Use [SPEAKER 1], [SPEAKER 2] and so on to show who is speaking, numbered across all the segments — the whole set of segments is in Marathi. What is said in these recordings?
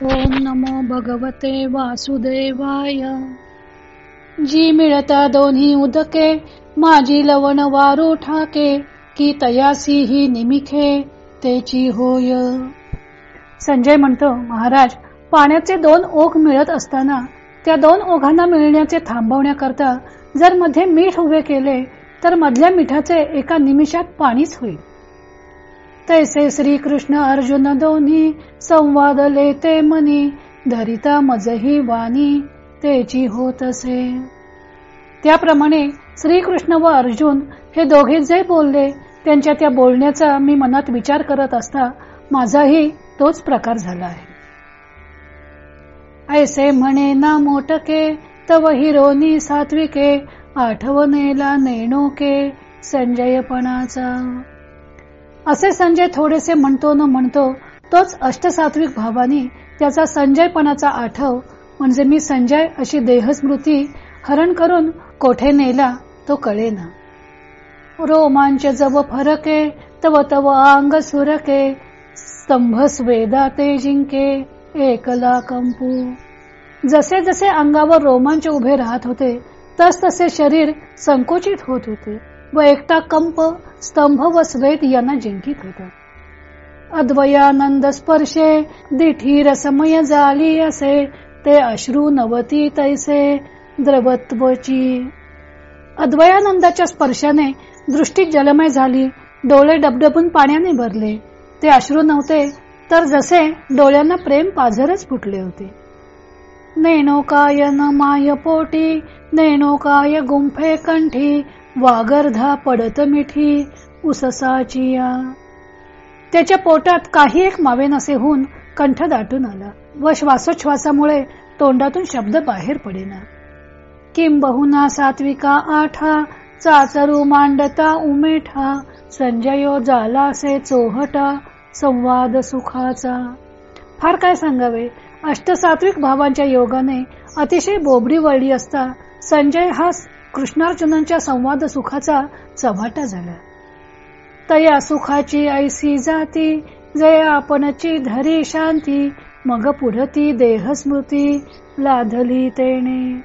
[SPEAKER 1] ओम नमो भगवते वासुदेवाय. जी मिळता दोन्ही उदके माझी लवण वारू ठाके की तयासी ही निमिखे तेची होय. संजय म्हणतो महाराज पाण्याचे दोन ओघ मिळत असताना त्या दोन ओघांना मिळण्याचे थांबवण्याकरता जर मध्ये मीठ उभे केले तर मधल्या मिठाचे एका निमिषात पाणीच होईल. तैसे श्रीकृष्ण अर्जुन दोन्ही संवाद लेते मनी धरिता मजही वाणी तेची होत असे. त्याप्रमाणे श्रीकृष्ण व अर्जुन हे दोघे जे बोलले त्यांच्या त्या बोलण्याचा मी मनात विचार करत असता माझाही तोच प्रकार झाला आहे. ऐसे म्हणे ना मोटके तव हिरोनी सात्विके आठवणेला नेणोके संजयपणाचा. असे संजय थोडेसे म्हणतो न म्हणतो तोच अष्टसात्विक भावानी त्याचा संजयपणाचा आठव म्हणजे मी संजय अशी देहस्मृती हरण करून कोठे नेला तो कळेना. रोमांच जव फरके तव तव अंग सुरके स्तंभ स्वेदा ते जिंके एकला कंपू जसे जसे अंगावर रोमांच उभे राहत होते तस तसे शरीर संकुचित होत होते. व एकटा कंप स्तंभ व स्वेद यांना जिंकित होता. अद्वयानंद स्पर्शे दिठी रसमय झाली असे ते अश्रू नवती तैसे द्रवत्वची. अद्वयानंदाच्या स्पर्शाने दृष्टी जलमय झाली डोळे डबडबून पाण्याने भरले. ते अश्रू नव्हते तर जसे डोळ्यांना प्रेम पाझरच फुटले होते. नेणोकाय न माय पोटी नेणोकाय गुंफे कंठी वागर्धा पडत मिठी उससाचिया त्याच्या पोटात काही एक मावे नसे होऊन कंठ दाटून आला व श्वासोच्छवासामुळे तोंडातून शब्द बाहेर पडेना. किंबहुना सात्विका आठा चाचरू मांडता उमेठा संजयो जालासे चोहटा संवाद सुखाचा. फार काय सांगावे अष्टसात्विक भावांच्या योगाने अतिशय बोबडी वळली असता संजय हा कृष्णार्जुनांच्या संवाद सुखाचा चव्हाटा झाला. तया सुखाची ऐसी जाती जय आपणची धरी शांती मग पुढती देह स्मृती लाधली तेने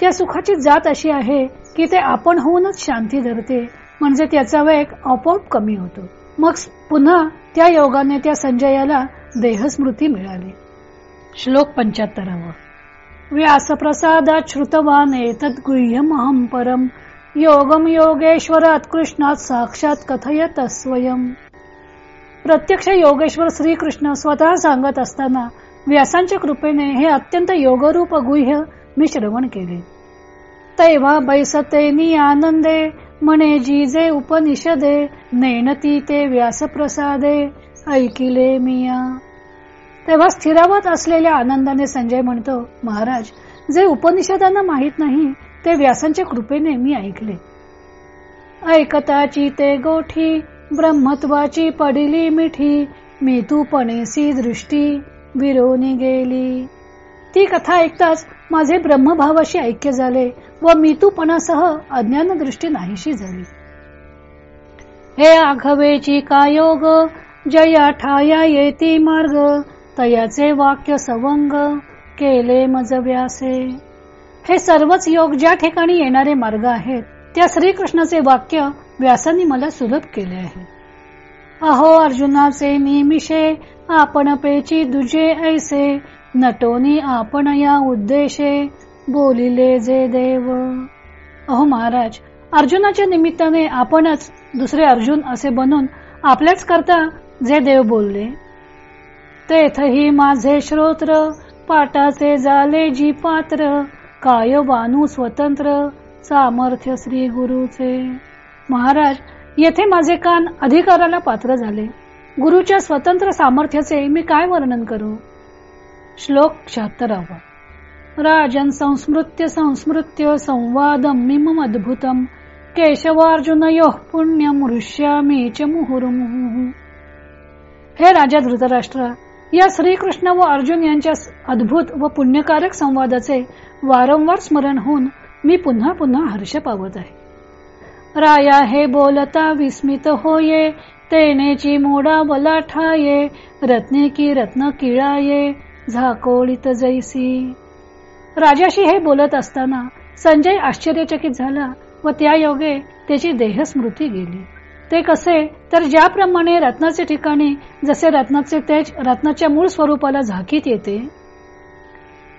[SPEAKER 1] त्या सुखाची जात अशी आहे की ते आपण होऊनच शांती धरते म्हणजे त्याचा वेग आपोआप कमी होतो. मग पुन्हा त्या योगाने त्या संजयाला देहस्मृती मिळाली. श्लोक पंच्याहत्तरावा. व्यासप्रसादात् श्रुतवान एतद गुह्यमहम परम। योगम योगेश्वरात कृष्णात साक्षात कथयत स्वयं प्रत्यक्ष योगेश्वर श्रीकृष्ण स्वतः सांगत असताना व्यासांच्या कृपेने हे अत्यंत योगरूप गुह्य मी श्रवण केले। तैवा बैसते आनंदे म्हणे जी जे उपनिषदे नेणती ते व्यासप्रसादे ऐकिले मिया। तेव्हा स्थिरावत असलेल्या आनंदाने संजय म्हणतो महाराज जे उपनिषदांना माहीत नाही ते व्यासांच्या कृपेने मी ऐकले. ऐकताची ते गोठी ब्रह्मत्वाची पडिली मिठी मी तू पणेसी दृष्टी विरोनी गेली. ती कथा ऐकताच माझे ब्रह्मभावाशी ऐक्य झाले व मितूपणासह अज्ञान दृष्टी नाहीशी झाली. हे आघवेची कायोग जया ठाया येती मार्ग तयाचे वाक्य सवंग केले मज व्यासे हे सर्वच योग ज्या ठिकाणी येणारे मार्ग आहेत त्या श्रीकृष्णाचे वाक्य व्यासांनी मला सुलभ केले आहे. अहो अर्जुनाचे निमिषे आपण पेची दुजे ऐसे. नटोनी आपण या उद्देशे बोलिले जे देव. अहो महाराज अर्जुनाच्या निमित्ताने आपणच दुसरे अर्जुन असे बनून आपल्याच करता जे देव बोलले. तेथही माझे श्रोत्र पाटाचे झाले जी पात्र काय बानू स्वतंत्र सामर्थ्य श्री गुरुचे. महाराज येथे माझे कान अधिकाराला पात्र झाले. गुरुच्या स्वतंत्र सामर्थ्याचे मी काय वर्णन करू? श्लोक शहात्तरावा. राजन संस्मृत्य संस्मृत्य संवादम मिम अद्भुतम केशवार्जुन योह पुण्यम ऋष्यामी च मुहुर्मुहु। हे राजा धृतराष्ट्र या श्रीकृष्ण व अर्जुन यांच्या अद्भुत व पुण्यकारक संवादाचे वारंवार स्मरण होऊन मी पुन्हा पुन्हा हर्ष पावत आहे. राया हे बोलता विस्मित होये तेनेची मोडा बलाठाये रत्ने की रत्न किळाये झाकोळीत जैसी. राजाशी हे बोलत असताना संजय आश्चर्यचकित झाला व त्या योगे त्याची देहस्मृती गेली. ते कसे? तर ज्याप्रमाणे रत्नाचे ठिकाणी जसे रत्नाचे तेज रत्नाच्या मूळ स्वरूपाला झाकीत येते.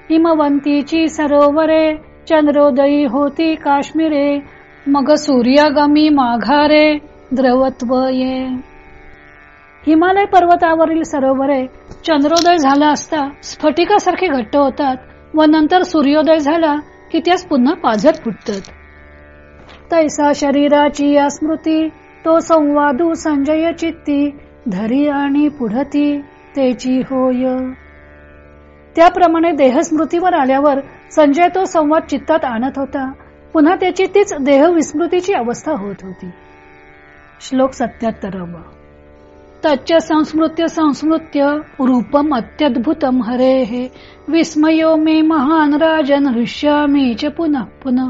[SPEAKER 1] हिमवंतीची सरोवरे चंद्रोदयी होती काश्मीरे मग सूर्यागमी माघारे द्रवत्व ये हिमालय पर्वतावरील सरोवरे चंद्रोदय झाला असता स्फटिकासारखे घट्ट होतात व नंतर सूर्योदय झाला की त्यास पुन्हा पाझर फुटतात. तैसा शरीराची या स्मृती तो संवादू संजय चित्ती धरी आणि पुढती तेची होय. त्याप्रमाणे देहस्मृतीवर आल्यावर संजय तो संवाद चित्तात आणत होता. पुन्हा त्याची तीच देह विस्मृतीची अवस्था होत होती. श्लोक सत्याहत्तर तच्च संस्मृत्य संस्मृत्य रूपम अत्यद्भुतम हरे. हे विस्मयो मे महान राजन हृष्यामी च पुन्हा पुनः.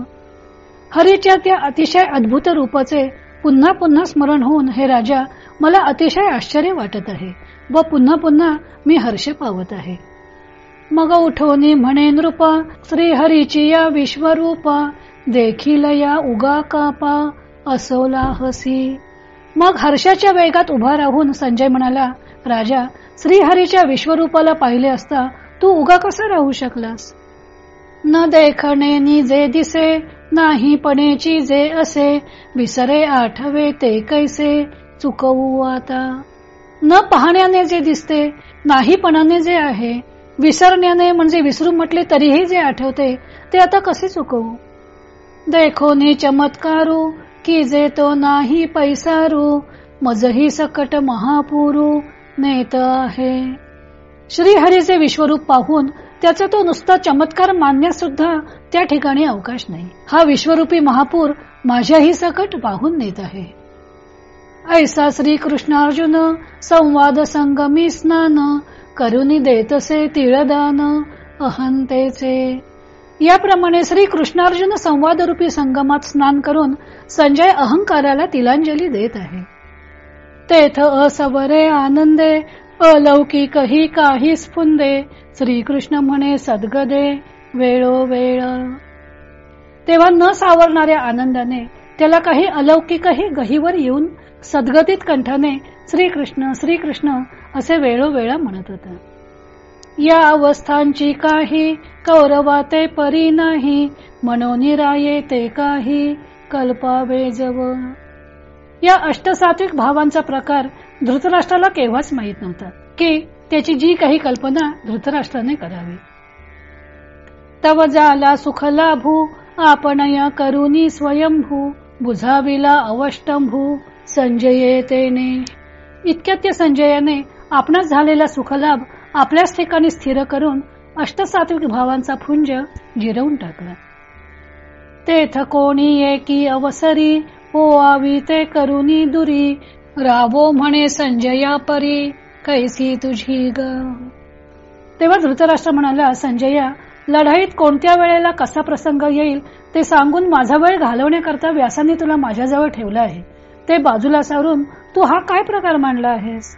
[SPEAKER 1] हरीच्या त्या अतिशय अद्भुत रूपाचे पुन्हा पुन्हा स्मरण होऊन हे राजा मला अतिशय आश्चर्य वाटत आहे व पुन्हा पुन्हा मी हर्ष पावत आहे. मग उठवणी म्हणे नृपा श्रीहरीची या विश्वरूपा देखील या उगा कापा असोला हसी मग हर्षाच्या वेगात उभा राहून संजय म्हणाला राजा श्रीहरीच्या विश्वरूपाला पाहिले असता तू उगा कसा राहू शकलास? न देखणे जे दिसे नाही पणेची जे असे. विसरे आठवे ते कैसे चुकवू आता. न पाहण्याने जे दिसते नाहीपणाने जे आहे. विसरण्याने म्हणजे विसरून म्हटले तरीही जे आठवते ते आता कसे चुकवू? देखोनी चमत्कारू की जे तो नाही पैसारू. मजही सकट महापुरू नेत आहे. श्रीहरीचे विश्वरूप पाहून त्याचा तो नुसता चमत्कार मानण्यास सुद्धा त्या ठिकाणी अवकाश नाही. हा विश्वरूपी महापूर माझ्याही सकट वाहून नेत आहे. ऐसा श्री कृष्णार्जुन संवाद संगमी स्नान करुनी देतसे तिळदान अहंतेचे याप्रमाणे श्री कृष्णार्जुन संवाद रूपी संगमात स्नान करून संजय अहंकाराला तिलांजली देत आहे. तेथ असवरे आनंदे अलौकिक ही काही स्फुंदे. श्रीकृष्ण म्हणे सद्गदे वेळोवेळ तेव्हा न सावरणाऱ्या आनंदाने त्याला काही अलौकिकही गहीवर येऊन सद्गतीत कंठाने श्रीकृष्ण श्रीकृष्ण असे वेळोवेळा म्हणत होता. या अवस्थांची काही कौरवा ते परी नाही मनोनिराये ते काही कल्पावेजव या अष्टसात्विक भावांचा प्रकार धृतराष्ट्राला केव्हाच माहीत नव्हतं की त्याची जी काही कल्पना धृतराष्ट्राने करावी. तव जाला सुखलाभू आपण करुनी स्वयंभू बुझाविला अवष्टंभू संजये तेने. इतक्यात त्या संजयाने आपणास झालेला सुखलाभ आपल्याच ठिकाणी स्थिर करून अष्टसात्विक भावांचा फुंज जिरवून टाकला. तेथ कोणी एकी अवसरी हो आवी ते करुनी दुरी रावो म्हणे संजया परी कैसी तुझी ग? तेव्हा धृतराष्ट्र म्हणाला संजया लढाईत कोणत्या वेळेला कसा प्रसंग येईल ते सांगून माझा वेळ घालवण्याकरता व्यासाने तुला माझ्याजवळ ठेवलं आहे. ते बाजूला सारून तू हा काय प्रकार मांडला आहेस?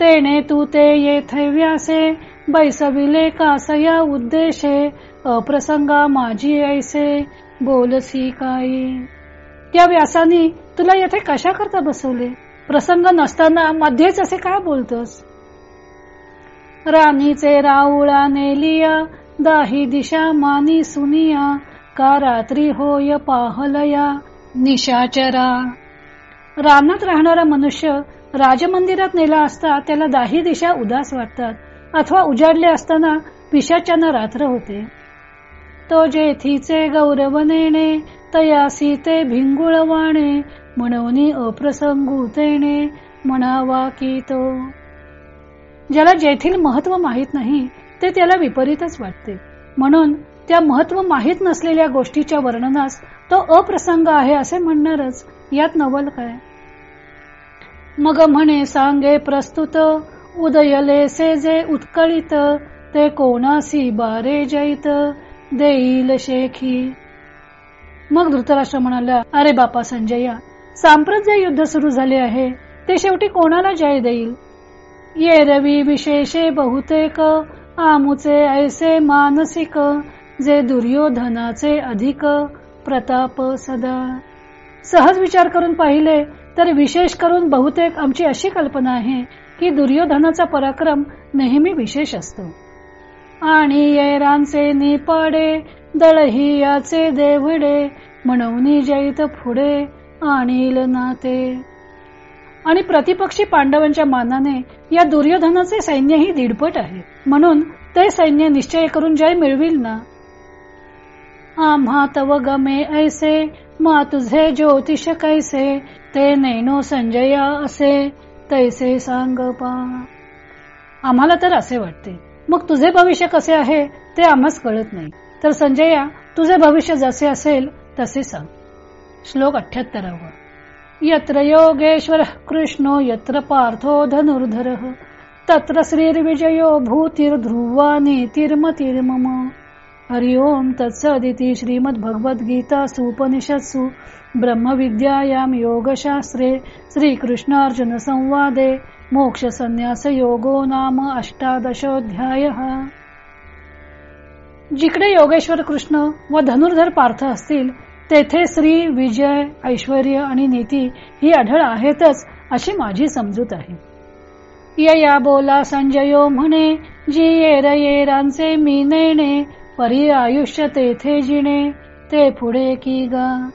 [SPEAKER 1] तेने तू ते येथे व्यासे बैसविले कासया उद्देशे अप्रसंगा माझी ऐसे बोलसी काही त्या व्यासानी तुला येथे कशा करता बसवले? प्रसंग नसताना मध्येच असे काय बोलतोस? राणीचे राऊळा नेलिया दाही दिशा मानी सुनिया का रात्री होय पाहलया निशाचरा. रानात राहणारा मनुष्य राजमंदिरात नेला असता त्याला दाही दिशा उदास वाटतात अथवा उजाडले असताना पिशाच्यानं रात्र होते. तो जेथीचे गौरव नेणे तयासी ते भिंगुळवाणे म्हणून अप्रसंगूतेने म्हणावा की तो. ज्याला जेथील महत्त्व माहीत नाही ते त्याला विपरीतच वाटते. म्हणून त्या महत्त्व माहीत नसलेल्या गोष्टीच्या वर्णनास तो अप्रसंग आहे असे म्हणणारच यात नवल काय? मग म्हणे सांगे प्रस्तुत उदयले से जे उत्कळित ते कोणासी बारे जैत. देईल शेखी. मग धृतराष्ट्र म्हणाला अरे बापा संजया सांप्रत जे युद्ध सुरू झाले आहे. ते शेवटी कोणाला जय देईल? ये रवी विशेषे बहुतेक आमुचे ऐसे मानसिक जे दुर्योधनाचे अधिक प्रताप सदा. सहज विचार करून पाहिले तर विशेष करून बहुतेक आमची अशी कल्पना आहे की दुर्योधनाचा पराक्रम नेहमी विशेष असतो. आणि येरांचे निपाडे दळही याचे देवडे म्हणून जैत पुढे आणील नाते. आणि प्रतिपक्षी पांडवांच्या मानाने या दुर्योधनाचे सैन्यही दीडपट आहे. म्हणून ते सैन्य निश्चय करून जय मिळविल ना? आम्हा तव गमे ऐसे मा तुझे ज्योतिष कैसे ते नैनो संजया असे तैसे सांग पा. आम्हाला तर असे वाटते मग तुझे भविष्य कसे आहे ते आम्हाच कळत नाही. तर संजया तुझे भविष्य जसे असेल तसे सांग. श्लोक अठ्याहत्तरावा यत्र योगेश्वर कृष्णो यत्र पार्थो धनुर्धर तत्र श्रीर्विजयो भूतिर्ध्रुवा नीतिर्मतिर्मम। हरि ओम तत्सदिती श्रीमद भगवद गीता सुपनिषत्सु ब्रह्मविद्यायाम योगशास्त्रे श्रीकृष्णार्जुन संवादे मोक्ष संन्यास योगो नाम अष्टादशोध्याय जिकडे योगेश्वर कृष्ण व धनुर्धर पार्थ असतील तेथे श्री विजय ऐश्वर आणि नीती ही आढळ आहेतच अशी माझी समजूत आहे. यया बोला संजयो म्हणे जी येर येरांचे मी नेणे परी आयुष्य तेथे जिणे ते पुढे की गा?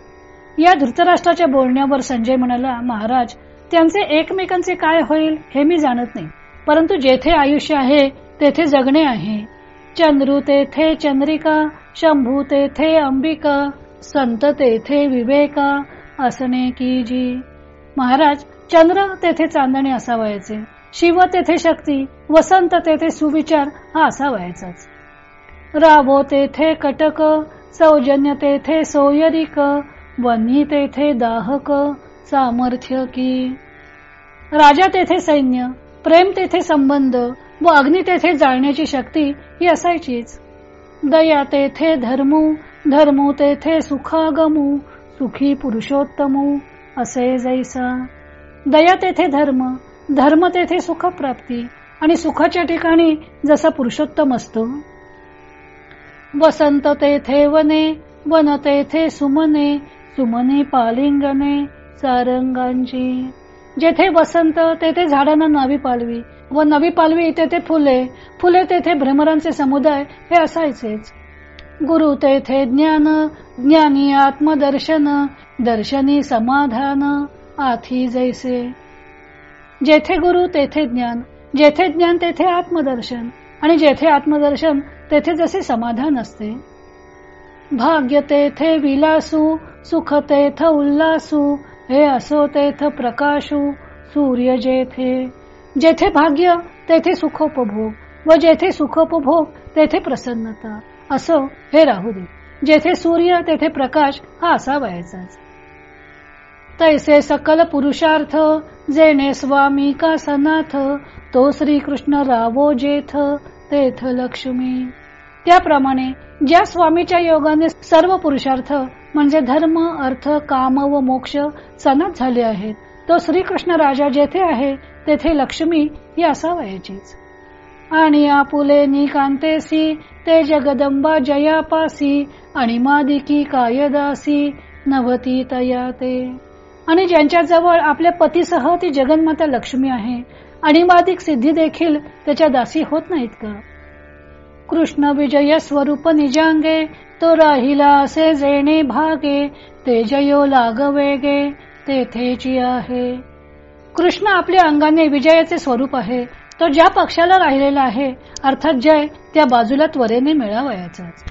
[SPEAKER 1] या धृतराष्ट्राच्या बोलण्यावर संजय म्हणाला महाराज त्यांचे एकमेकांचे काय होईल हे मी जाणत नाही. परंतु जेथे आयुष्य आहे तेथे जगणे आहे. चंद्रू तेथे चंद्रिका शंभू तेथे अंबिका संत तेथे विवेका असणे की जी. महाराज चंद्र तेथे चांदणे असावायचे शिव तेथे शक्ती वसंत तेथे सुविचार हा असावायचाच. रावो तेथे कटक सौजन्य तेथे सोयरिक वन्ही तेथे दाहक सामर्थ्य की राजा तेथे सैन्य प्रेम तेथे संबंध व अग्नी तेथे जाळण्याची शक्ती ही असायचीच. दया तेथे धर्मू धर्मू तेथे सुखागमू सुखी पुरुषोत्तमू असे जैसा. दया तेथे धर्म धर्म तेथे सुख प्राप्ती आणि सुखाच्या ठिकाणी जसा पुरुषोत्तम असतो. वसंत तेथे वने वन तेथे सुमने सुमने पालिंगने सारंगांची. जेथे वसंत तेथे झाडांना नवी पालवी व नवी पालवी तेथे फुले. फुले तेथे भ्रमरांचे समुदाय हे असायचेच. गुरु तेथे ज्ञान ज्ञानी आत्मदर्शन दर्शनी समाधान आथी जैसे. जेथे गुरु तेथे ज्ञान जेथे ज्ञान तेथे आत्मदर्शन आणि जेथे आत्मदर्शन तेथे जसे समाधान असते. भाग्य तेथे विलासू सुख तेथ उल्लासू हे असो तेथ प्रकाशू सूर्य जेथे जेथे भाग्य तेथे सुखोपभोग. व जेथे सुखोपभोग तेथे प्रसन्नता. असो हे राहू दे. जेथे सूर्य तेथे प्रकाश हा असा तैसे सकल पुरुषार्थ जेणे स्वामी का सनाथ तो श्रीकृष्ण रावो जेथ तेथ लक्ष्मी. त्याप्रमाणे ज्या स्वामीच्या योगाने सर्व पुरुषार्थ म्हणजे धर्म अर्थ काम व मोक्ष सनत झाले आहेत. तो श्रीकृष्ण राजा जेथे आहे तेथे लक्ष्मी ही असावयाचीच. आणि आपुले निकांतेसी ते जगदंबा जयापासी आणि मादिकी कायदासी नवती तया ते. आणि ज्यांच्या जवळ आपल्या पतीसह ती जगन्माता लक्ष्मी आहे आणि मादिक सिद्धी देखील त्याच्या दासी होत नाहीत का? कृष्ण विजय स्वरूप निजांगे तो राहिला असे जेणे भागे ते जयो लागवेगे तेथेची आहे. कृष्ण आपल्या अंगाने विजयाचे स्वरूप आहे तो ज्या पक्षाला राहिलेला आहे अर्थात जय त्या बाजूला त्वरेने मिळावयाचाच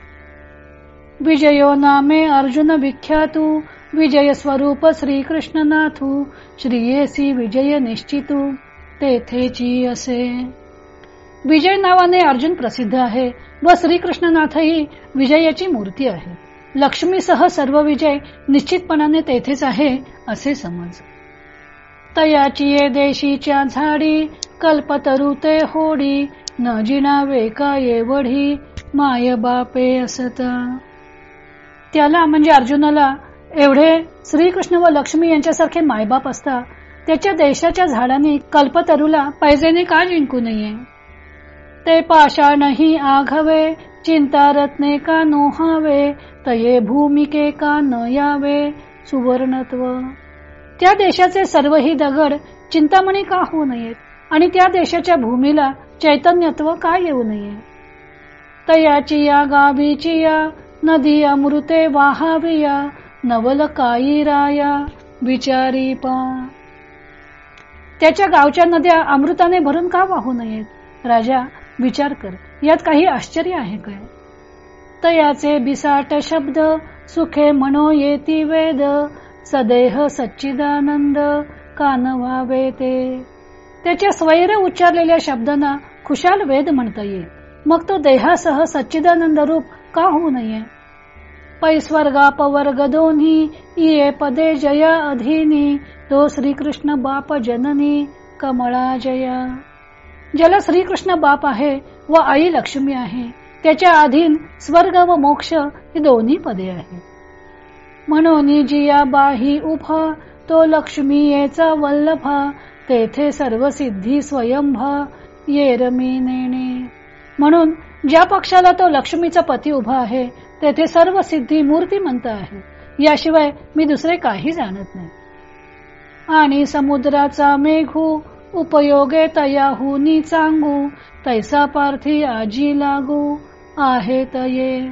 [SPEAKER 1] विजयो नामे अर्जुन विख्यातू विजय स्वरूप श्री कृष्णनाथू श्रीयेसी विजय निश्चितू तेथेची असे. विजय नावाने अर्जुन प्रसिद्ध आहे व श्रीकृष्णनाथही विजयाची मूर्ती आहे. लक्ष्मीसह सर्व विजय निश्चितपणाने तेथेच आहे असे समज. तयाची ये देशीच्या झाडी कल्पतरू ते होडी न जिणावे का येवढी माय बापे असता. त्याला म्हणजे अर्जुनाला एवढे श्रीकृष्ण व लक्ष्मी यांच्यासारखे मायबाप असता त्याच्या देशाच्या झाडांनी कल्पतरूला पैजेने का जिंकू नये? ते पाषाणही आघवे चिंता रत्ने का नोहावे तये भूमिके का न यावे सुवर्णत्व. त्या देशाचे सर्वही दगड चिंतामणी का होऊ नयेत आणि त्या देशाच्या भूमीला चैतन्यत्व का येऊ नये? तयाची या गावीची या नदी अमृते वाहाविया नवल काई राया विचारी पा. त्याच्या गावच्या नद्या अमृताने भरून का वाहू नयेत? राजा विचार कर. यात काही आश्चर्य आहे काय? तयाचे बिसाट शब्द सुखे मनो येती वेद सदेह सच्चिदानंद कान व्हावे ते. त्याच्या स्वैर उच्चारलेल्या शब्दांना खुशाल वेद म्हणता येईल. मग तो देहासह सच्चिदानंद रूप का होऊ नये? पैस्वर्गा पवर्ग दोन्ही इये पदे जया अधीनी तो श्रीकृष्ण बाप जननी कमळा जया. ज्याला श्रीकृष्ण बाप आहे व आई लक्ष्मी आहे त्याच्या अधीन स्वर्ग व मोक्ष ही दोन्ही पदे आहेत. म्हणून जिया बाही उभा तो लक्ष्मी येचा वल्लभा तेथे सर्व सिद्धी स्वयंभा येरमी नेणे. म्हणून ज्या पक्षाला तो लक्ष्मीचा पती उभा आहे तेथे सर्व सिद्धी मूर्तिमंत आहे. याशिवाय मी दुसरे काही जाणत नाही. आणि समुद्राचा मेघू उपयोगे तयाहुनी चांगू तैसा पार्थी आजी लागू आहे तये.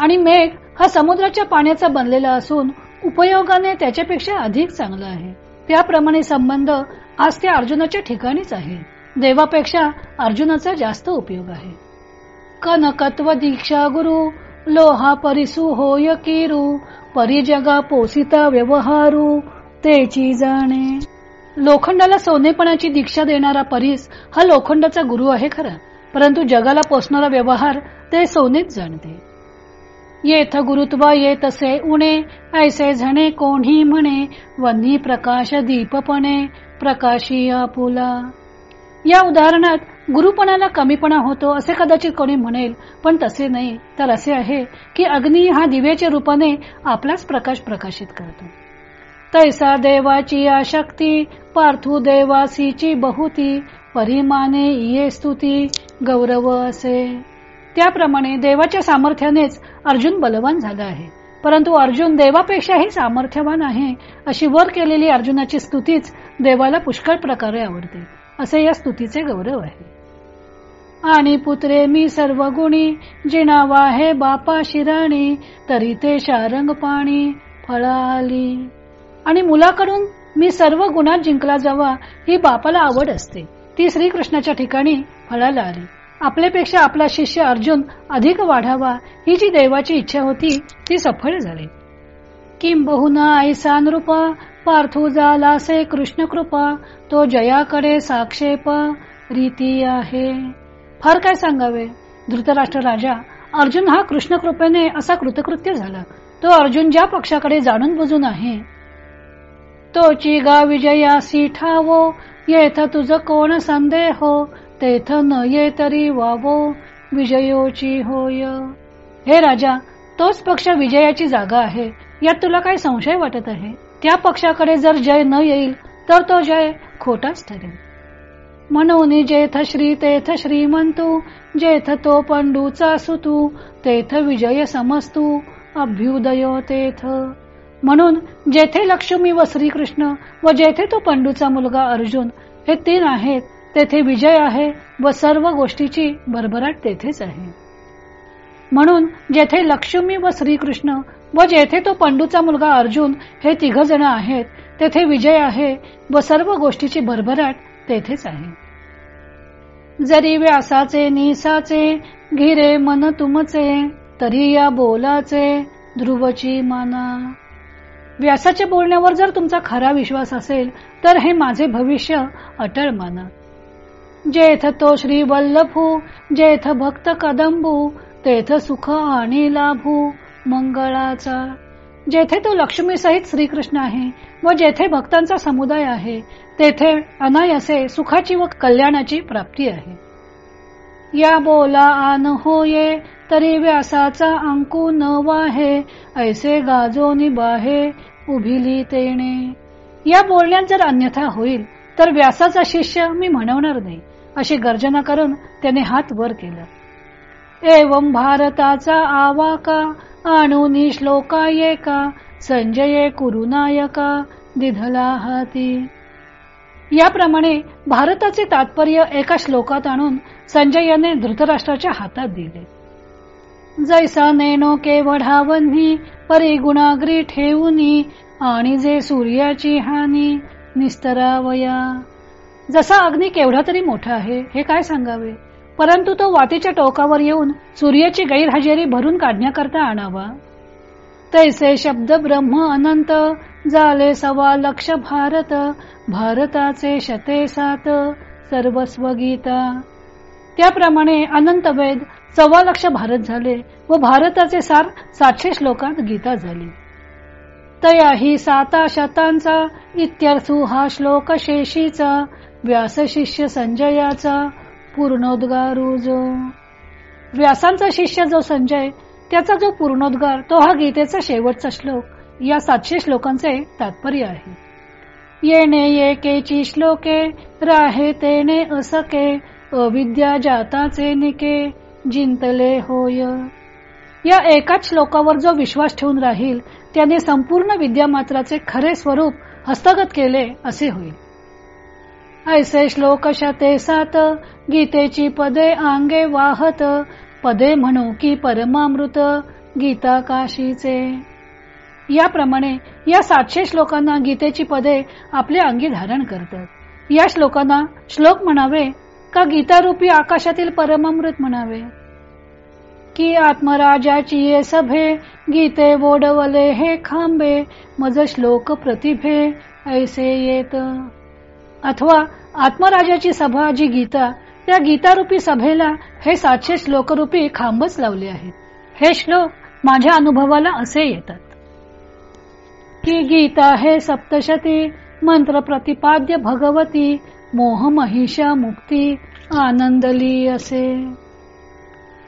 [SPEAKER 1] आणि मेघ हा समुद्राच्या पाण्याचा बनलेला असून उपयोगाने त्याच्यापेक्षा अधिक चांगला आहे. त्याप्रमाणे संबंध आज त्या अर्जुनाच्या ठिकाणीच आहे. देवापेक्षा अर्जुनाचा जास्त उपयोग आहे. कनकत्व दीक्षा गुरु लोहा परिसु होय किरू परिजगा पोसिता व्यवहारू तेची जाणे. लोखंडाला सोनेपणाची दीक्षा देणारा परीस हा लोखंडाचा गुरु आहे खरा. परंतु जगाला पोचणारा व्यवहार ते सोनेच जाणते. येथ गुरुत्वा येत असे उणे ऐसे झणे कोणी म्हणे वन्ही प्रकाश दीपपणे प्रकाशी आपुला. या उदाहरणात गुरुपणाला कमीपणा होतो असे कदाचित कोणी म्हणेल पण तसे नाही. तर असे आहे की अग्नी हा दिव्याच्या रूपाने आपलाच प्रकाश प्रकाशित करतो. तैसा देवाची आशक्ती पार्थू देवासीची बहुती परिमाने ये स्तुती गौरव असे. त्याप्रमाणे देवाच्या सामर्थ्यानेच अर्जुन बलवान झाला आहे. परंतु अर्जुन देवापेक्षाही सामर्थ्यवान आहे अशी वर केलेली अर्जुनाची स्तुतीच देवाला पुष्कळ प्रकारे आवडते. असे या स्तुतीचे गौरव आहे. आणि पुत्रे मी सर्व गुणी जिणावा हे बापा शिराणी तरी ते शारंग पाणी फळाली. आणि मुलाकडून मी सर्व गुणात जिंकला जावा ही बापाला आवड असते. ती श्रीकृष्णाच्या ठिकाणी फळाला आली. आपल्यापेक्षा आपला शिष्य अर्जुन अधिक वाढावा ही जी देवाची इच्छा होती ती सफळ झाली. किंबहुना ऐसा नृप पार्थू झालासे कृष्ण कृपा तो जयाकडे साक्षेप रीती आहे. फार काय सांगावे? धृतराष्ट्र राजा अर्जुन हा कृष्ण कृपेने असा कृतकृत्य झाला. तो अर्जुन ज्या पक्षाकडे जाणून बुजून आहे तोची गा विजयासी ठावो येथ तुझ कोण संदेह हो तेथ न ये तरी वावो विजयोची होय. हे राजा तोच पक्ष विजयाची जागा आहे यात तुला काय संशय वाटत आहे? त्या पक्षाकडे जर जय न येईल तर तो जय खोटाच ठरेल. म्हणून जेथ श्री तेथ श्रीमंतू जेथ तो पंडूचा सुतू तेथ विजय समस्तू अभ्युदयो तेथ. म्हणून जेथे लक्ष्मी व श्रीकृष्ण व जेथे तो पंडूचा मुलगा अर्जुन हे तीन आहेत तेथे विजय आहे व सर्व गोष्टीची भरभराट तेथेच आहे. म्हणून जेथे लक्ष्मी व श्रीकृष्ण व जेथे तो पंडूचा मुलगा अर्जुन हे तिघ जण आहेत तेथे विजय आहे व सर्व गोष्टीची भरभराट तेथेच आहे. जरी व्यासाचे निसाचे घिरे मन तुमचे तरी या बोलाचे ध्रुवची माना. व्यासाच्या बोलण्यावर जर तुमचा खरा विश्वास असेल तर हे माझे भविष्य अटळ माना. जेथ तो श्री वल्लभू जेथ भक्त कदंबू तेथ सुख आणि लाभू मंगळाचा. जेथे तो लक्ष्मी सहित श्रीकृष्ण आहे व जेथे भक्तांचा समुदाय आहे तेथे अनायसे सुखाची व कल्याणाची प्राप्ती आहे. या बोला आन होये तरी व्यासाचा अंकू न वाहे ऐसे गाजो निबाहे उभिली तेने या बोलण्यात जर अन्यथा होईल तर व्यासाचा शिष्य मी म्हणवणार नाही अशी गर्जना करून त्याने हात वर केला. एवम भारताचा आवाका आणून श्लोका येका संजये कुरुनायका दिधला हाती. याप्रमाणे भारताचे तात्पर्य एका श्लोकात आणून संजयाने धृतराष्ट्राच्या हातात दिले. जैसा नेनो के परी गुणाग्री ठेवूनी आणि जे सूर्याची हानी निस्तरावया. जसा अग्नी केवढा तरी मोठा आहे हे काय सांगावे? परंतु तो वातीच्या टोकावर येऊन सूर्याची गैरहजेरी भरून काढण्याकरता आणावा. तैसे शब्द ब्रह्म अनंत झाले सवा लक्ष भारत भारताचे शते सात सर्वस्व गीता. त्याप्रमाणे अनंत वेद सव्वा लक्ष भारत झाले व भारताचे सार सातशे श्लोकात गीता झाली. तया ही साता शतांचा इत्यर्थू हा श्लोक शेषीचा व्यास शिष्य संजयाचा पूर्णोद्गारूज. व्यासांचा शिष्य जो संजय त्याचा जो पूर्णोद्गार तो हा गीतेचा शेवटचा श्लोक. या सातशे श्लोकांचे तात्पर्य आहे. येणे येकेची श्लोके राहे तेने असके अविद्या जाताचे निके जिंतले होय. या एकाच श्लोकावर जो विश्वास ठेवून राहील त्याने संपूर्ण विद्यामात्राचे खरे स्वरूप हस्तगत केले असे होईल. ऐसे श्लोक शते सात गीतेची पदे आंगे वाहत पदे म्हणू की परमामृत गीता काशीचे. याप्रमाणे या सातशे श्लोकांना गीतेची पदे आपल्या अंगी धारण करतात. या श्लोकांना श्लोक म्हणावे का गीतारूपी आकाशातील परमामृत म्हणावे? की आत्मराजाची ये सभे गीते वोडवले हे खांबे मज श्लोक प्रतिभे ऐसे येत. अथवा आत्मराजाची सभा जी गीता त्या गीतारूपी सभेला हे सातशे श्लोकरूपी खांबच लावले आहेत. हे श्लोक माझ्या अनुभवाला असे येतात. की गीता हे सप्तशती मंत्र प्रतिपाद्य भगवती मोह महिषा मुक्ती आनंदली असे.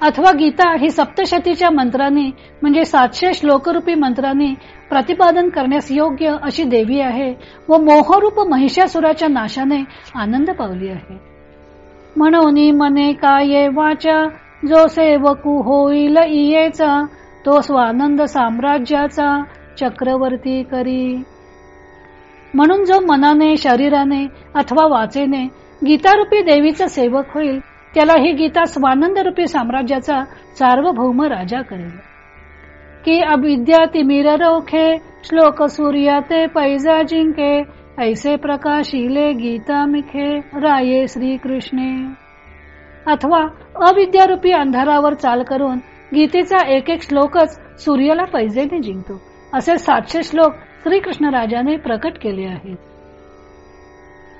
[SPEAKER 1] अथवा गीता ही सप्तशतीच्या मंत्राने म्हणजे सातशे श्लोकरूपी मंत्राने प्रतिपादन करण्यास योग्य अशी देवी आहे व मोहरूप महिषासुराच्या नाशाने आनंद पावली आहे. म्हणून मने काय वाचा जो सेवकू होईल इयेचा तो स्वानंद साम्राज्याचा चक्रवर्ती करी. म्हणून जो मनाने शरीराने अथवा वाचेने गीतारूपी देवीचा सेवक होईल त्याला ही गीता स्वानंद रूपी साम्राज्याचा सार्वभौम राजा करेल. की अविद्या तिमिर रोखे श्लोक सूर्या ते पैजा जिंके ऐसे प्रकाशिले गीता मिखे राये श्रीकृष्णे. अथवा अविद्यारूपी अंधारावर चाल करून गीतेचा एक एक श्लोकच सूर्याला पैजेने जिंकतो. असे सातशे श्लोक श्रीकृष्ण राजाने प्रकट केले आहेत.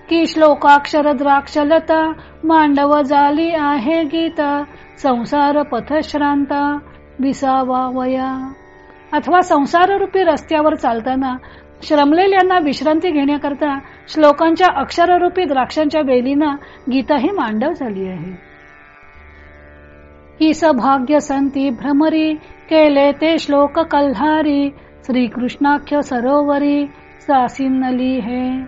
[SPEAKER 1] की श्लोकाक्षर द्राक्षलता मांडव झाली आहे गीता संसार पथश्रांता विसावा वया. अथवा संसार रूपी रस्त्यावर चालताना श्रमलेल्यांना विश्रांती घेण्याकरता श्लोकांच्या अक्षररूपी द्राक्षांच्या वेलीना गीता ही मांडव झाली आहे. ही सभाग्य संती भ्रमरी केले ते श्लोक कल्हारी श्रीकृष्णाख्य सरोवरी सासिनली हे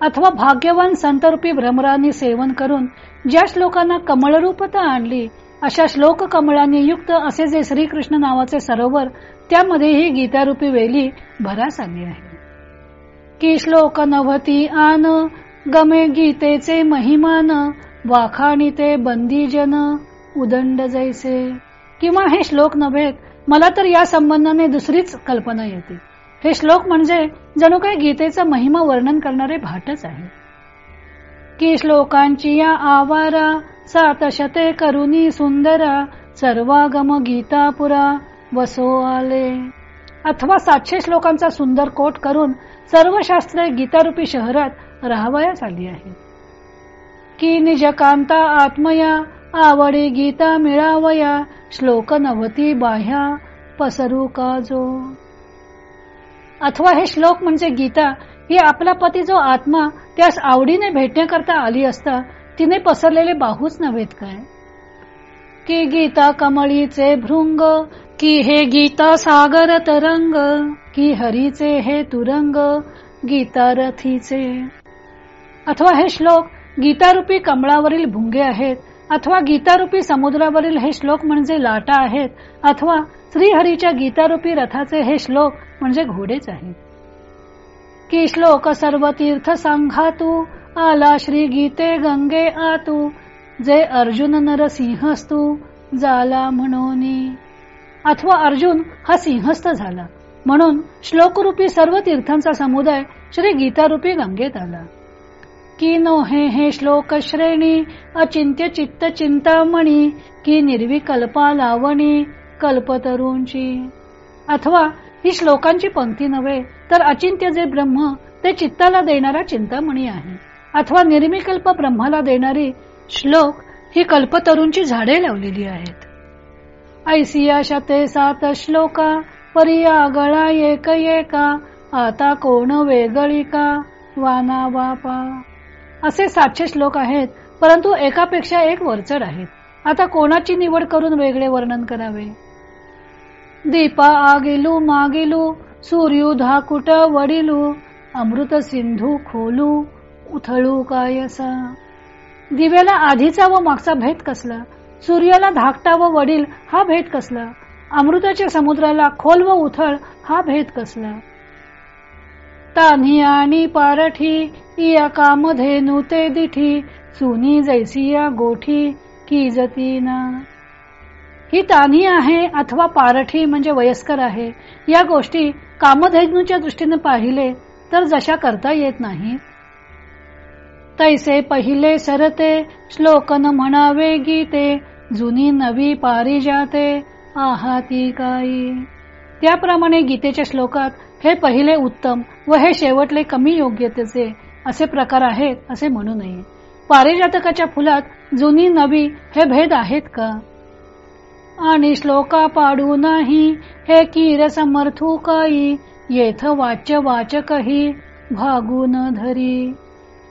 [SPEAKER 1] अथवा भाग्यवान संतरूपी भ्रमराने सेवन करून ज्या श्लोकांना कमळरूपता आणली अशा श्लोक कमळाने युक्त असे जे श्रीकृष्ण नावाचे सरोवर त्यामध्येही गीतारूपी वेली भरास आली आहे. की श्लोक नवती आन गमे गीतेचे महिमान वाखाणी ते बंदीजन उदंड जैसे. किंवा हे श्लोक नव्हेत मला तर या संबंधाने दुसरीच कल्पना येते. हे श्लोक म्हणजे जणू काही गीतेचा महिमा वर्णन करणारे भाटच आहे. की श्लोकांची या आवारा सात शते करुनी सुंदरा सर्वागम गीतापुरा वसो आले. अथवा सातशे श्लोकांचा सुंदर कोट करून सर्व शास्त्रे गीतारूपी शहरात राहावयास आली आहे की निजकांता आत्मया आवडी गीता मिळावया श्लोक नवती बाह्या पसरू का जो? अथवा हे श्लोक म्हणजे गीता ही आपला पती जो आत्मा त्यास आवडीने भेटण्याकरता आली असता तिने पसरलेले बाहूच नव्हेत काय? की गीता कमळीचे भृंग की हे गीता सागर तरंग की हरीचे हे तुरंग गीता रथीचे. अथवा हे श्लोक गीतारूपी कमळावरील भुंगे आहेत अथवा गीतारूपी समुद्रावरील हे श्लोक म्हणजे लाटा आहेत अथवा श्रीहरीच्या गीतारूपी रथाचे हे श्लोक म्हणजे घोडेच आहेत. की श्लोक सर्व तीर्थ सांघातू आला श्री गीते गंगे आतू जे अर्जुन नरसिंहस्तू जाला म्हणून. अथवा अर्जुन हा सिंहस्थ झाला म्हणून श्लोकरूपी सर्व तीर्थांचा समुदाय श्री गीतारूपी गंगेत आला. की नो हे हे श्लोक श्रेणी अचिंत्य चित्त चिंतामणी की निर्विकल्पा लावणी कल्पतरूंची. अथवा ही श्लोकांची पंक्ती नव्हे तर अचिंत्य जे ब्रह्म ते चित्ताला देणारा चिंतामणी आहे. अथवा निर्मिकल्प ब्रह्माला देणारी श्लोक ही कल्पतरूंची झाडे लावलेली आहेत. ऐसिया शते सात श्लोका परिया गळा एक एका आता कोण वेगळी का वाना बापा असे सातशे श्लोक आहेत परंतु एकापेक्षा एक वरचढ आहेत. आता कोणाची निवड करून वेगळे वर्णन करावे? दीपा आगिलू मागिलू सूर्यू धाकुट वडिलू अमृत सिंधू खोलू उथळू कायसा. दिव्याला आधीचा व मागचा भेद कसला? सूर्याला धाकटा व वडील हा भेद कसला? अमृताच्या समुद्राला खोल व उथळ हा भेद कसला? तान्ही आणि पारठी इया कामधेनु ते दिठी सुनी जैसिया गोठी की जतीना. ही तान्ही आहे अथवा पारठी म्हणजे वयस्कर आहे. या गोष्टी कामधेनूच्या दृष्टीने पाहिले तर जशा करता येत नाही. तैसे पहिले सरते श्लोकन म्हणावे गीते जुनी नवी पारिजाते आहाती काही त्याप्रमाणे गीतेच्या श्लोकात हे पहिले उत्तम व हे शेवटले कमी योग्यतेचे असे प्रकार आहेत असे म्हणू नये. पारिजातकाच्या फुलात जुनी नवी हे भेद आहेत का? आणि श्लोका पाडू नाही हे किर समर्थू काही? येथ वाच्य वाचकही भागून धरी.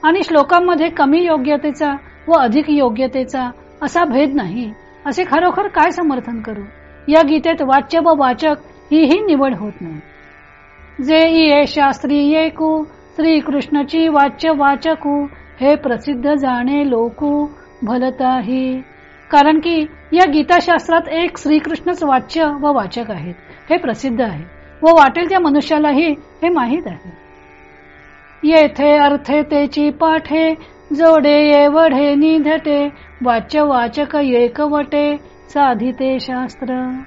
[SPEAKER 1] आणि श्लोकांमध्ये कमी योग्यतेचा व अधिक योग्यतेचा असा भेद नाही. असे खरोखर काय समर्थन करू? या गीतेत वाच्य व वाचक ही ही निवड होत नाही. जे ये शास्त्री येकू श्रीकृष्णची वाच्य वाचकू हे प्रसिद्ध जाणे लोकू भलताही. कारण की या गीताशास्त्रात एक श्रीकृष्णच वाच्य व वाचक आहेत. हे प्रसिद्ध आहे. व वाटेल त्या मनुष्यालाही हे माहीत आहे. येथे अर्थे तेची पाठे जोडे येवढे निधटे वाच्य वाचक एकवटे साधिते शास्त्र.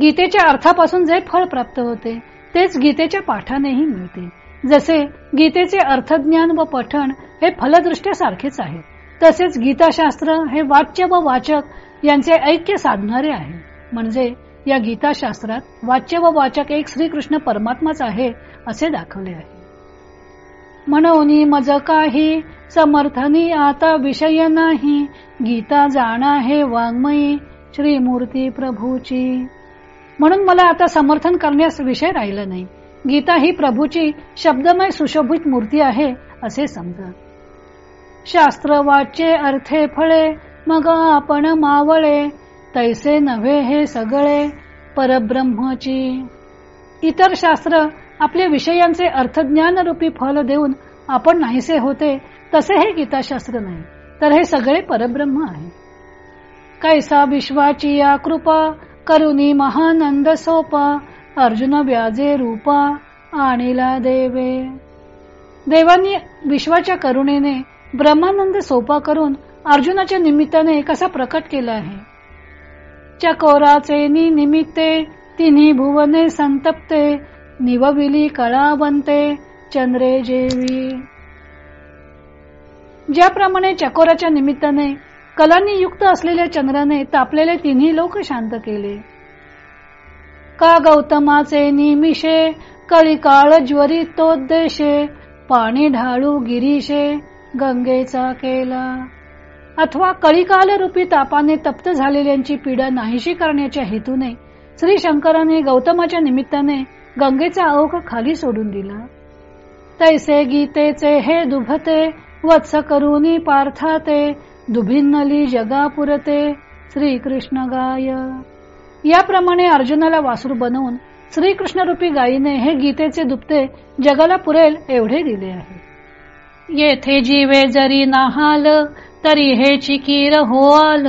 [SPEAKER 1] गीतेच्या अर्थापासून जे फळ प्राप्त होते तेच गीतेच्या पाठानेही मिळते जसे गीतेचे अर्थज्ञान व पठण हे फलदृष्ट्या सारखेच आहे तसेच गीताशास्त्र हे वाच्य व वाचक यांचे ऐक्य साधणारे आहे. म्हणजे या गीताशास्त्रात वाच्य व वाचक एक श्रीकृष्ण परमात्माच आहे असे दाखवले आहे. म्हणून मज काही समर्थनी आता विषय नाही गीता जाणा हे वाङ्मयी श्रीमूर्ती प्रभूची. म्हणून मला आता समर्थन करण्यास विषय राहिला नाही. गीता ही प्रभूची शब्दमय सुशोभित मूर्ती आहे असे समजा. शास्त्र वाचे अर्थे फळे मग आपण मावळे तैसे नव्हे हे सगळे परब्रह्मची. इतर शास्त्र आपल्या विषयांचे अर्थज्ञान रूपी फल देऊन आपण नाहीसे होते तसे हे गीताशास्त्र नाही तर हे सगळे परब्रह्म आहे. कैसा विश्वाची या कृपा करुणी महानंद सोपा अर्जुन व्याजे रूपा आणिला देवे. देवांनी विश्वाच्या करुणेने ब्रह्मानंद सोपा करून अर्जुनाच्या निमित्ताने कसा प्रकट केला आहे? चकोराचे निमित्ते तिन्ही भुवने संतप्ते निवविली कळावंते चंद्रे जेवी. ज्याप्रमाणे चकोराच्या निमित्ताने कलांनी युक्त असलेल्या चंद्राने तापलेले तिन्ही लोक शांत केले. का गौतमाचे निमिषे कळिकाळ ज्वरी तोद्देशे पाणी ढाळू गिरीशे गंगेचा केला. अथवा कळिकाल रूपी तापाने तप्त झालेल्यांची पीडा नाहीशी करण्याच्या हेतूने श्री शंकराने गौतमाच्या निमित्ताने गंगेचा अवघ खाली सोडून दिला. तैसे गीतेचे हे दुभते वत्स करुनी पार्थाते दुभिन्नली जगापुरते श्रीकृष्ण गाय याप्रमाणे अर्जुनाला वासरू बनवून श्रीकृष्ण रूपी गायीने हे गीतेचे दुपते जगाला पुरेल एवढे दिले आहे. येथे जीवे जरी नाहाल तरी हे चिकीर हो आल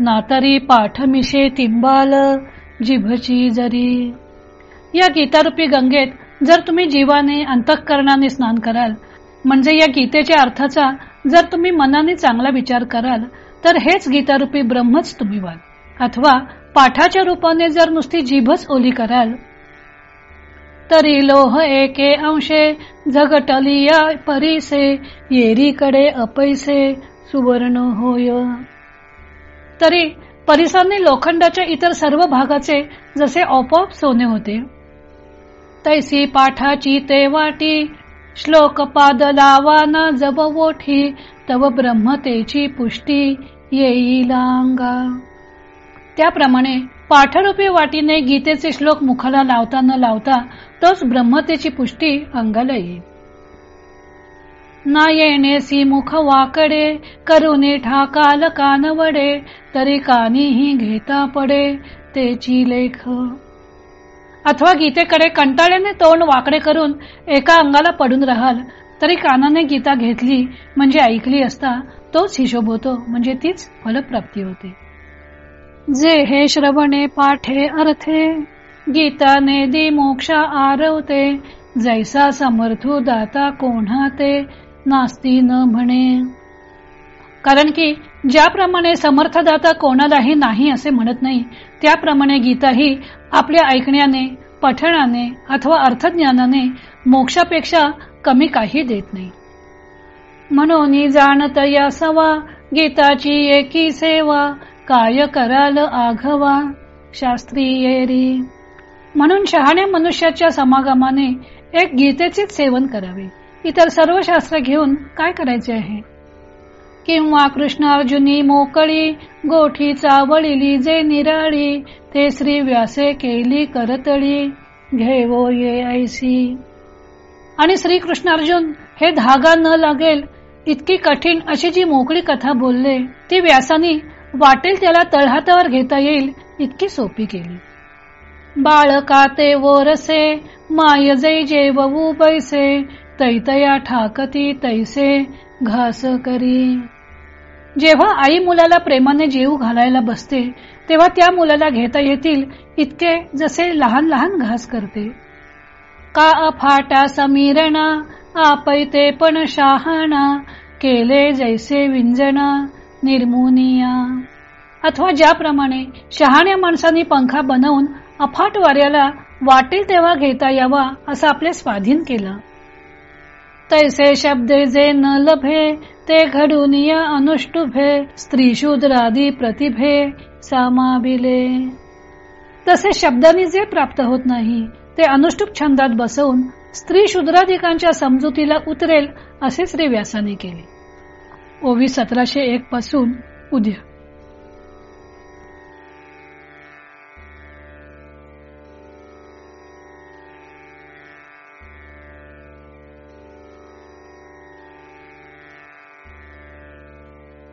[SPEAKER 1] ना तरी पाठ मिशे तिंबाल जिभची जरी. या गीतारूपी गंगेत जर तुम्ही जीवाने अंतःकरणाने स्नान कराल म्हणजे या गीतेच्या अर्थाचा जर तुम्ही मनाने चांगला विचार कराल तर हेच गीतारूपी ब्रह्मच तुम्ही व्हाल. अथवा पाठाच्या रूपाने जर नुसती जीभच ओली कराल तरी लोह एके अंशे झगटलिया परीसे येरीकडे अपैसे सुवर्ण होय. तरी परिसाने लोखंडाच्या इतर सर्व भागाचे जसे आपोआप सोने होते तैसी पाठाची ते वाटी श्लोक पाद लावाना जब वोठी तव ब्रह्मतेची पुष्टी येईलांगा. त्याप्रमाणे पाठरूपी वाटीने गीतेचे श्लोक मुखाला लावता न लावता तोच ब्रह्मतेची पुष्टी अंगाला येईल. ना येणेसी मुख वाकडे करुने ठाकाल कानवडे तरी कानीही घेता पडे तेची लेख. अथवा गीतेकडे कंटाळ्याने तोंड वाकडे करून एका अंगाला पडून राहाल तरी कानाने गीता घेतली म्हणजे ऐकली असता तोच हिशोब होतो म्हणजे तीच फलप्राप्ती होते. जे हे श्रवणे पाठे अर्थे गीताने दि मोक्षा आरवते जैसा समर्थू दाता कोणा ते नास्ती न म्हणे. कारण की ज्याप्रमाणे समर्थदाता कोणालाही नाही असे म्हणत नाही त्याप्रमाणे गीता ही आपल्या ऐकण्याने पठणाने अथवा अर्थज्ञानाने मोक्षापेक्षा कमी काही देत नाही. म्हणून जाणत या सवा गीताची एकी सेवा काय कराल आघवा शास्त्रीय म्हणून शहाण्या मनुष्याच्या समागमाने एक गीतेचेच सेवन करावे. इतर सर्व शास्त्र घेऊन काय करायचे आहे? किंवा कृष्ण अर्जुनी मोकळी गोठी चावळिली जे निराळी ते श्री व्यासे केली करतळी. घेवो ये ऐसी. आणि श्रीकृष्ण अर्जुन हे धागा न लागेल इतकी कठीण अशी जी मोकळी कथा बोलले ती व्यासानी वाटेल त्याला तळहातावर घेता येईल इतकी सोपी केली. बाळका ते वोरसे माय जे जेवू बैसे तैतया ठाकती तैसे घास करी जेव्हा आई मुलाला प्रेमाने जीव घालायला बसते तेव्हा त्या मुलाला घेता येतील इतके जसे लहान लहान घास करते. का अफाटा समीरणा आपैते पण शहाणा केले जैसे विंजना निर्मुनिया. अथवा ज्याप्रमाणे शहाण्या माणसांनी पंखा बनवून अफाट वाऱ्याला वाटेल तेव्हा घेता यावा असं आपले स्वाधीन केलं. तैसे शब्द जे न लभे ते घडून या अनुष्टुभे स्त्री शूद्रादी प्रतिभे सामाबिले तसे शब्दांनी जे प्राप्त होत नाही ते अनुष्टुप छंदात बसवून स्त्री शूद्राधिकांच्या समजुतीला उतरेल असे श्री व्यासाने केले. ओवी सतराशे एक पासून उद्या.